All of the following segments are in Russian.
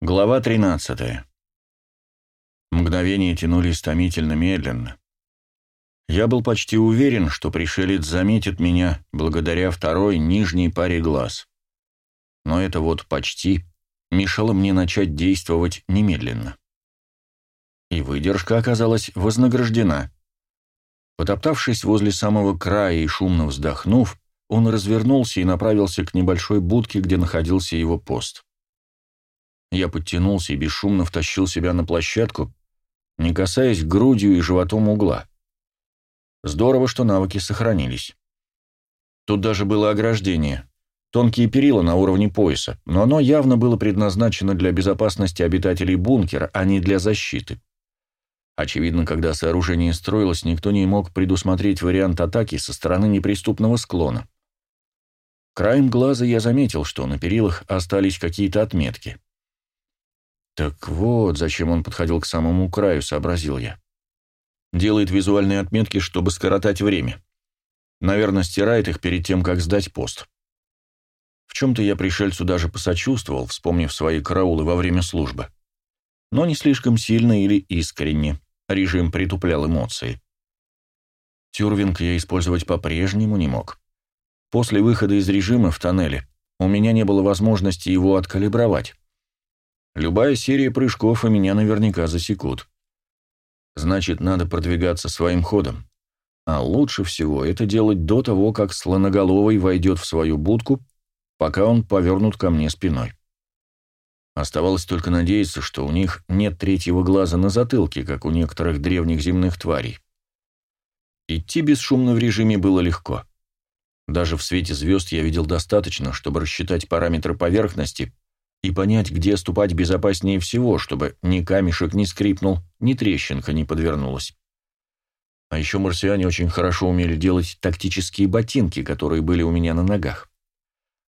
Глава 13. Мгновения тянулись томительно медленно. Я был почти уверен, что пришелец заметит меня благодаря второй нижней паре глаз. Но это вот «почти» мешало мне начать действовать немедленно. И выдержка оказалась вознаграждена. Потоптавшись возле самого края и шумно вздохнув, он развернулся и направился к небольшой будке, где находился его пост. Я подтянулся и бесшумно втащил себя на площадку, не касаясь грудью и животом угла. Здорово, что навыки сохранились. Тут даже было ограждение. Тонкие перила на уровне пояса, но оно явно было предназначено для безопасности обитателей бункера, а не для защиты. Очевидно, когда сооружение строилось, никто не мог предусмотреть вариант атаки со стороны неприступного склона. Краем глаза я заметил, что на перилах остались какие-то отметки. Так вот, зачем он подходил к самому краю, сообразил я. Делает визуальные отметки, чтобы скоротать время. Наверное, стирает их перед тем, как сдать пост. В чем-то я пришельцу даже посочувствовал, вспомнив свои караулы во время службы. Но не слишком сильно или искренне. Режим притуплял эмоции. Тюрвинг я использовать по-прежнему не мог. После выхода из режима в тоннеле у меня не было возможности его откалибровать. Любая серия прыжков, и меня наверняка засекут. Значит, надо продвигаться своим ходом. А лучше всего это делать до того, как слоноголовый войдет в свою будку, пока он повернут ко мне спиной. Оставалось только надеяться, что у них нет третьего глаза на затылке, как у некоторых древних земных тварей. Идти бесшумно в режиме было легко. Даже в свете звезд я видел достаточно, чтобы рассчитать параметры поверхности и понять, где ступать безопаснее всего, чтобы ни камешек не скрипнул, ни трещинка не подвернулась. А еще марсиане очень хорошо умели делать тактические ботинки, которые были у меня на ногах.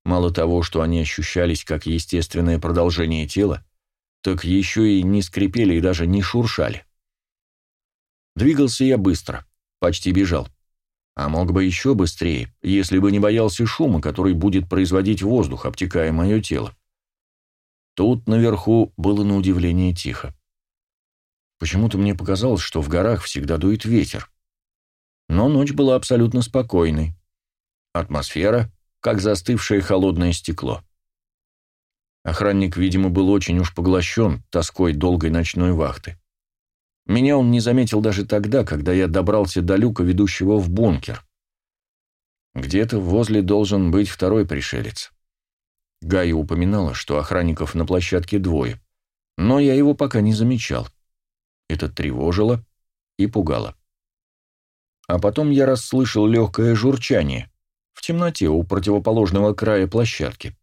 Мало того, что они ощущались как естественное продолжение тела, так еще и не скрипели и даже не шуршали. Двигался я быстро, почти бежал. А мог бы еще быстрее, если бы не боялся шума, который будет производить воздух, обтекая мое тело. Тут наверху было на удивление тихо. Почему-то мне показалось, что в горах всегда дует ветер. Но ночь была абсолютно спокойной. Атмосфера, как застывшее холодное стекло. Охранник, видимо, был очень уж поглощен тоской долгой ночной вахты. Меня он не заметил даже тогда, когда я добрался до люка, ведущего в бункер. Где-то возле должен быть второй пришелец. Гая упоминала, что охранников на площадке двое, но я его пока не замечал. Это тревожило и пугало. А потом я расслышал легкое журчание в темноте у противоположного края площадки.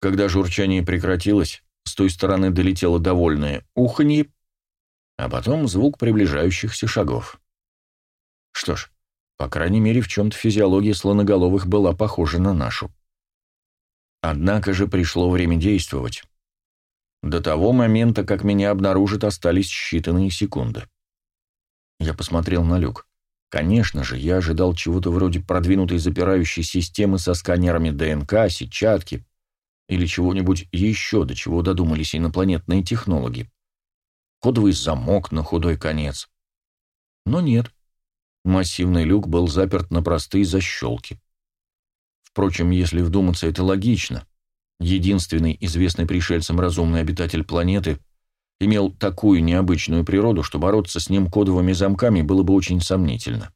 Когда журчание прекратилось, с той стороны долетело довольное уханье, а потом звук приближающихся шагов. Что ж, по крайней мере, в чем-то физиология слоноголовых была похожа на нашу. Однако же пришло время действовать. До того момента, как меня обнаружат, остались считанные секунды. Я посмотрел на люк. Конечно же, я ожидал чего-то вроде продвинутой запирающей системы со сканерами ДНК, сетчатки или чего-нибудь еще, до чего додумались инопланетные технологи. Кодовый замок на худой конец. Но нет. Массивный люк был заперт на простые защелки. Впрочем, если вдуматься, это логично. Единственный известный пришельцам разумный обитатель планеты имел такую необычную природу, что бороться с ним кодовыми замками было бы очень сомнительно.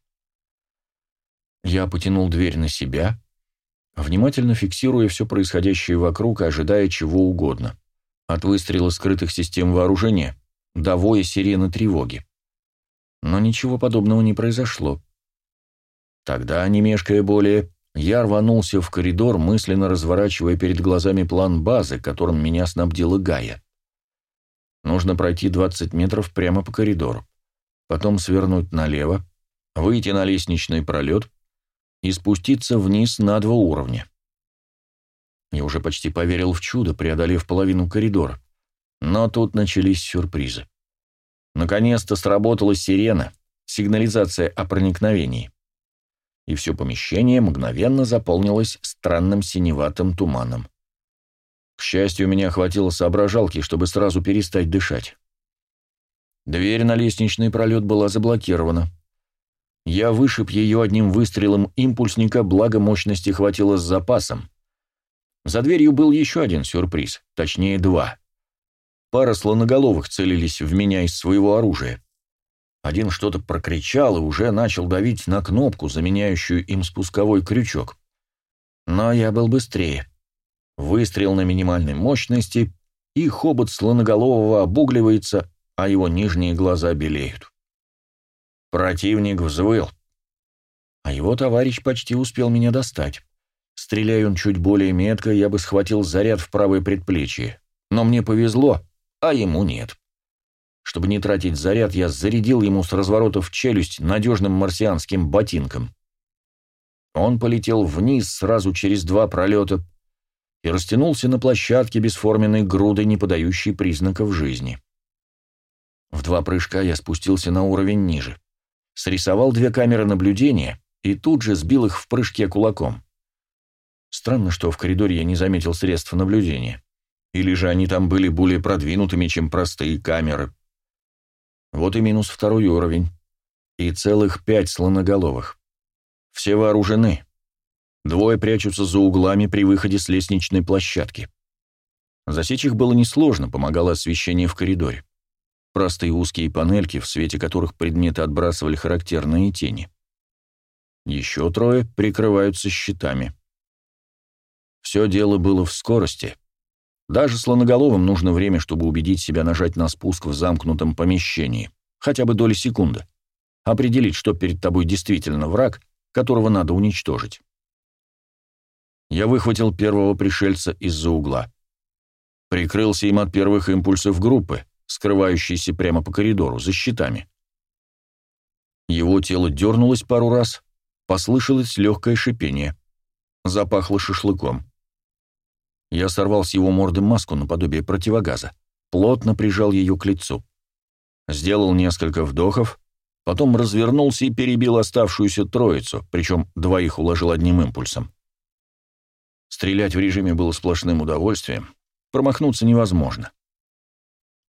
Я потянул дверь на себя, внимательно фиксируя все происходящее вокруг и ожидая чего угодно. От выстрела скрытых систем вооружения до воя сирены тревоги. Но ничего подобного не произошло. Тогда, не мешкая более, я рванулся в коридор, мысленно разворачивая перед глазами план базы, которым меня снабдила Гая. Нужно пройти 20 метров прямо по коридору, потом свернуть налево, выйти на лестничный пролет и спуститься вниз на два уровня. Я уже почти поверил в чудо, преодолев половину коридора. Но тут начались сюрпризы. Наконец-то сработала сирена, сигнализация о проникновении и все помещение мгновенно заполнилось странным синеватым туманом. К счастью, меня хватило соображалки, чтобы сразу перестать дышать. Дверь на лестничный пролет была заблокирована. Я вышиб ее одним выстрелом импульсника, благо мощности хватило с запасом. За дверью был еще один сюрприз, точнее два. Пара слоноголовых целились в меня из своего оружия. Один что-то прокричал и уже начал давить на кнопку, заменяющую им спусковой крючок. Но я был быстрее. Выстрел на минимальной мощности, и хобот слоноголового обугливается, а его нижние глаза белеют. Противник взвыл. А его товарищ почти успел меня достать. Стреляя он чуть более метко, я бы схватил заряд в правое предплечье. Но мне повезло, а ему нет. Чтобы не тратить заряд, я зарядил ему с разворота в челюсть надежным марсианским ботинком. Он полетел вниз сразу через два пролета и растянулся на площадке бесформенной грудой, не подающей признаков жизни. В два прыжка я спустился на уровень ниже, срисовал две камеры наблюдения и тут же сбил их в прыжке кулаком. Странно, что в коридоре я не заметил средств наблюдения. Или же они там были более продвинутыми, чем простые камеры. Вот и минус второй уровень. И целых пять слоноголовых. Все вооружены. Двое прячутся за углами при выходе с лестничной площадки. Засечь их было несложно, помогало освещение в коридоре. Простые узкие панельки, в свете которых предметы отбрасывали характерные тени. Еще трое прикрываются щитами. Все дело было в скорости. Даже слоноголовым нужно время, чтобы убедить себя нажать на спуск в замкнутом помещении. Хотя бы доли секунды. Определить, что перед тобой действительно враг, которого надо уничтожить. Я выхватил первого пришельца из-за угла. Прикрылся им от первых импульсов группы, скрывающейся прямо по коридору, за щитами. Его тело дернулось пару раз, послышалось легкое шипение. Запахло шашлыком. Я сорвал с его морды маску наподобие противогаза, плотно прижал ее к лицу. Сделал несколько вдохов, потом развернулся и перебил оставшуюся троицу, причем двоих уложил одним импульсом. Стрелять в режиме было сплошным удовольствием, промахнуться невозможно.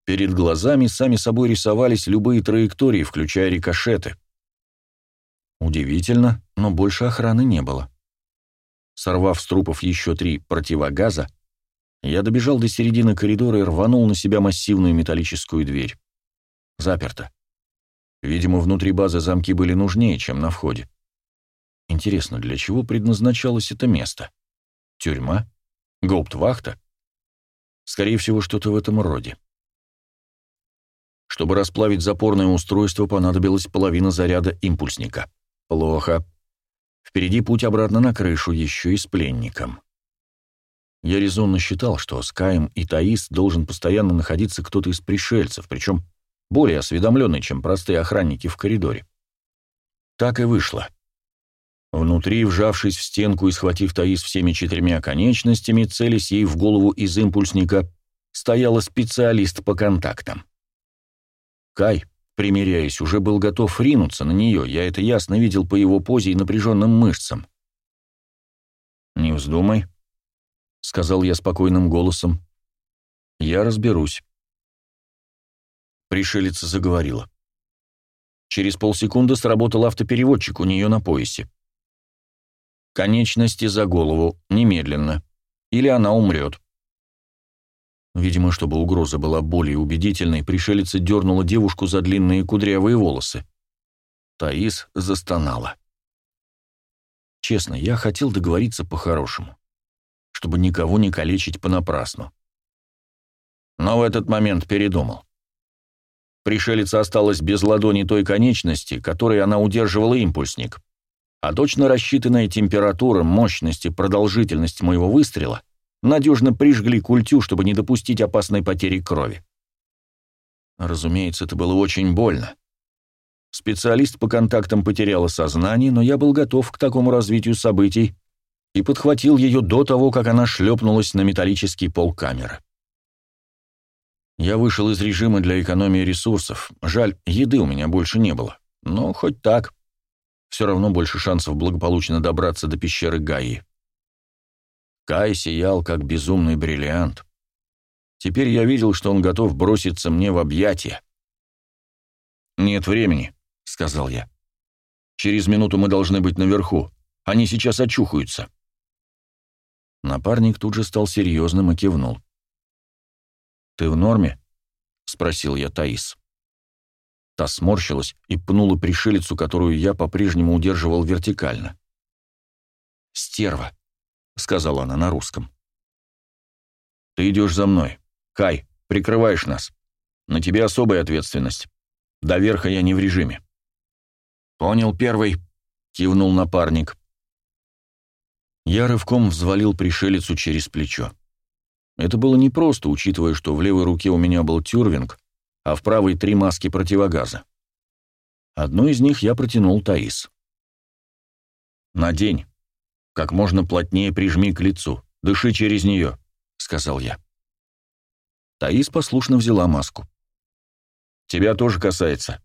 Перед глазами сами собой рисовались любые траектории, включая рикошеты. Удивительно, но больше охраны не было. Сорвав с трупов еще три противогаза, я добежал до середины коридора и рванул на себя массивную металлическую дверь. Заперто. Видимо, внутри базы замки были нужнее, чем на входе. Интересно, для чего предназначалось это место? Тюрьма? Гауптвахта? Скорее всего, что-то в этом роде. Чтобы расплавить запорное устройство, понадобилась половина заряда импульсника. Плохо. Впереди путь обратно на крышу, еще и с пленником. Я резонно считал, что с Каем и Таис должен постоянно находиться кто-то из пришельцев, причем более осведомленный, чем простые охранники в коридоре. Так и вышло. Внутри, вжавшись в стенку и схватив Таис всеми четырьмя конечностями, целясь ей в голову из импульсника, стояла специалист по контактам. Кай, примиряясь, уже был готов ринуться на нее, я это ясно видел по его позе и напряженным мышцам. «Не вздумай», — сказал я спокойным голосом. «Я разберусь». Пришелица заговорила. Через полсекунды сработал автопереводчик у нее на поясе. «Конечности за голову, немедленно, или она умрет». Видимо, чтобы угроза была более убедительной, пришелица дернула девушку за длинные кудрявые волосы. Таис застонала. Честно, я хотел договориться по-хорошему, чтобы никого не калечить понапрасну. Но в этот момент передумал. Пришелица осталась без ладони той конечности, которой она удерживала импульсник, а точно рассчитанная температура, мощность и продолжительность моего выстрела надежно прижгли культю, чтобы не допустить опасной потери крови. Разумеется, это было очень больно. Специалист по контактам потеряла сознание, но я был готов к такому развитию событий и подхватил ее до того, как она шлепнулась на металлический пол камеры. Я вышел из режима для экономии ресурсов. Жаль, еды у меня больше не было. Но хоть так. Все равно больше шансов благополучно добраться до пещеры Гаи. Кай сиял, как безумный бриллиант. Теперь я видел, что он готов броситься мне в объятия. «Нет времени», — сказал я. «Через минуту мы должны быть наверху. Они сейчас очухаются». Напарник тут же стал серьезным и кивнул. «Ты в норме?» — спросил я Таис. Та сморщилась и пнула пришелицу, которую я по-прежнему удерживал вертикально. «Стерва», — сказала она на русском. «Ты идешь за мной. Кай, прикрываешь нас. На тебе особая ответственность. До верха я не в режиме». «Понял, первый», — кивнул напарник. Я рывком взвалил пришелицу через плечо. Это было непросто, учитывая, что в левой руке у меня был тюрвинг, а в правой три маски противогаза. Одну из них я протянул Таис. «Надень. Как можно плотнее прижми к лицу. Дыши через нее», — сказал я. Таис послушно взяла маску. «Тебя тоже касается».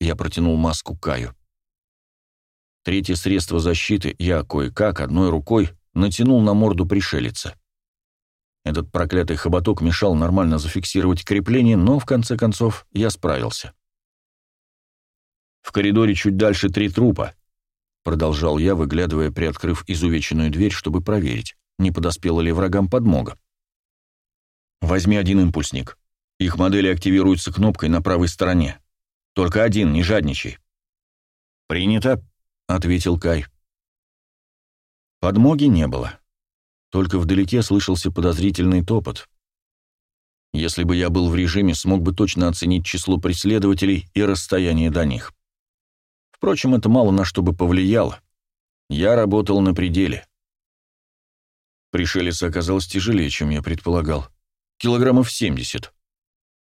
Я протянул маску Каю. Третье средство защиты я кое-как одной рукой натянул на морду пришелица. Этот проклятый хоботок мешал нормально зафиксировать крепление, но в конце концов я справился. «В коридоре чуть дальше три трупа», — продолжал я, выглядывая, приоткрыв изувеченную дверь, чтобы проверить, не подоспела ли врагам подмога. «Возьми один импульсник. Их модели активируются кнопкой на правой стороне. Только один, не жадничай». «Принято», — ответил Кай. Подмоги не было. Только вдалеке слышался подозрительный топот. Если бы я был в режиме, смог бы точно оценить число преследователей и расстояние до них. Впрочем, это мало на что бы повлияло. Я работал на пределе. Пришелец оказался тяжелее, чем я предполагал. Килограммов 70.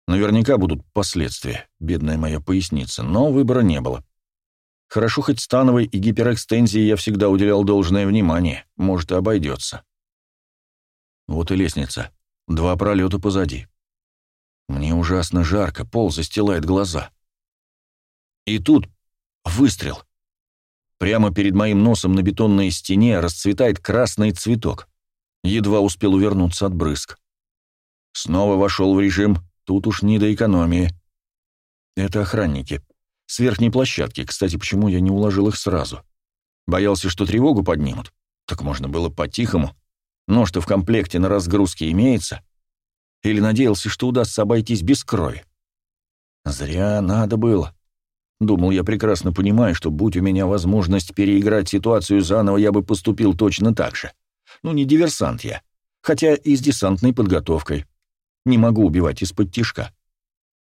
Наверняка будут последствия, бедная моя поясница, но выбора не было. Хорошо, хоть становой и гиперэкстензии я всегда уделял должное внимание, может, и обойдется. Вот и лестница. Два пролета позади. Мне ужасно жарко, пол застилает глаза. И тут выстрел. Прямо перед моим носом на бетонной стене расцветает красный цветок. Едва успел увернуться от брызг. Снова вошел в режим, тут уж не до экономии. Это охранники. С верхней площадки, кстати, почему я не уложил их сразу? Боялся, что тревогу поднимут. Так можно было по-тихому. Нож-то в комплекте на разгрузке имеется. Или надеялся, что удастся обойтись без крови. Зря надо было. Думал, я прекрасно понимаю, что будь у меня возможность переиграть ситуацию заново, я бы поступил точно так же. Ну, не диверсант я. Хотя и с десантной подготовкой. Не могу убивать из-под тишка.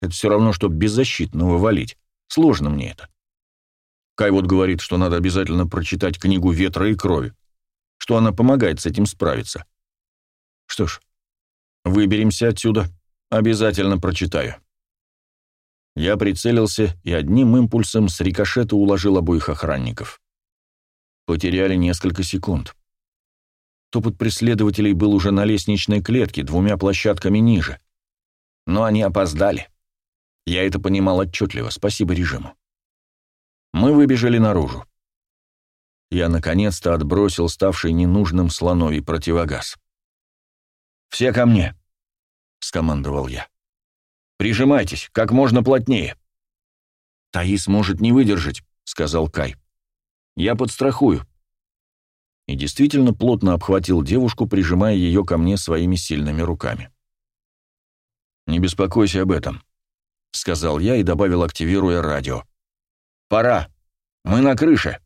Это все равно, что беззащитного валить. Сложно мне это. Кай вот говорит, что надо обязательно прочитать книгу «Ветра и крови» что она помогает с этим справиться. Что ж, выберемся отсюда. Обязательно прочитаю. Я прицелился и одним импульсом с рикошета уложил обоих охранников. Потеряли несколько секунд. Топот преследователей был уже на лестничной клетке, двумя площадками ниже. Но они опоздали. Я это понимал отчетливо, спасибо режиму. Мы выбежали наружу я наконец-то отбросил ставший ненужным слоновий противогаз. «Все ко мне!» — скомандовал я. «Прижимайтесь, как можно плотнее!» «Таис может не выдержать», — сказал Кай. «Я подстрахую». И действительно плотно обхватил девушку, прижимая ее ко мне своими сильными руками. «Не беспокойся об этом», — сказал я и добавил, активируя радио. «Пора! Мы на крыше!»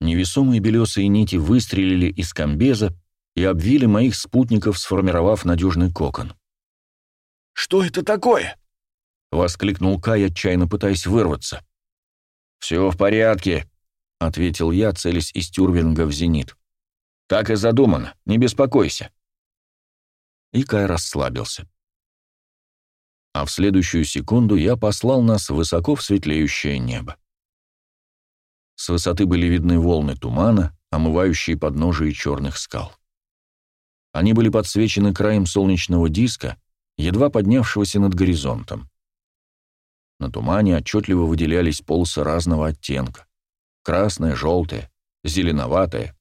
Невесомые белесые нити выстрелили из комбеза и обвили моих спутников, сформировав надежный кокон. «Что это такое?» — воскликнул Кай, отчаянно пытаясь вырваться. «Все в порядке», — ответил я, целясь из тюрвинга в зенит. «Так и задумано, не беспокойся». И Кай расслабился. А в следующую секунду я послал нас высоко в светлеющее небо. С высоты были видны волны тумана, омывающие подножие черных скал. Они были подсвечены краем солнечного диска, едва поднявшегося над горизонтом. На тумане отчетливо выделялись полосы разного оттенка. Красное, желтое, зеленоватое,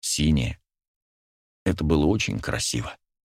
синее. Это было очень красиво.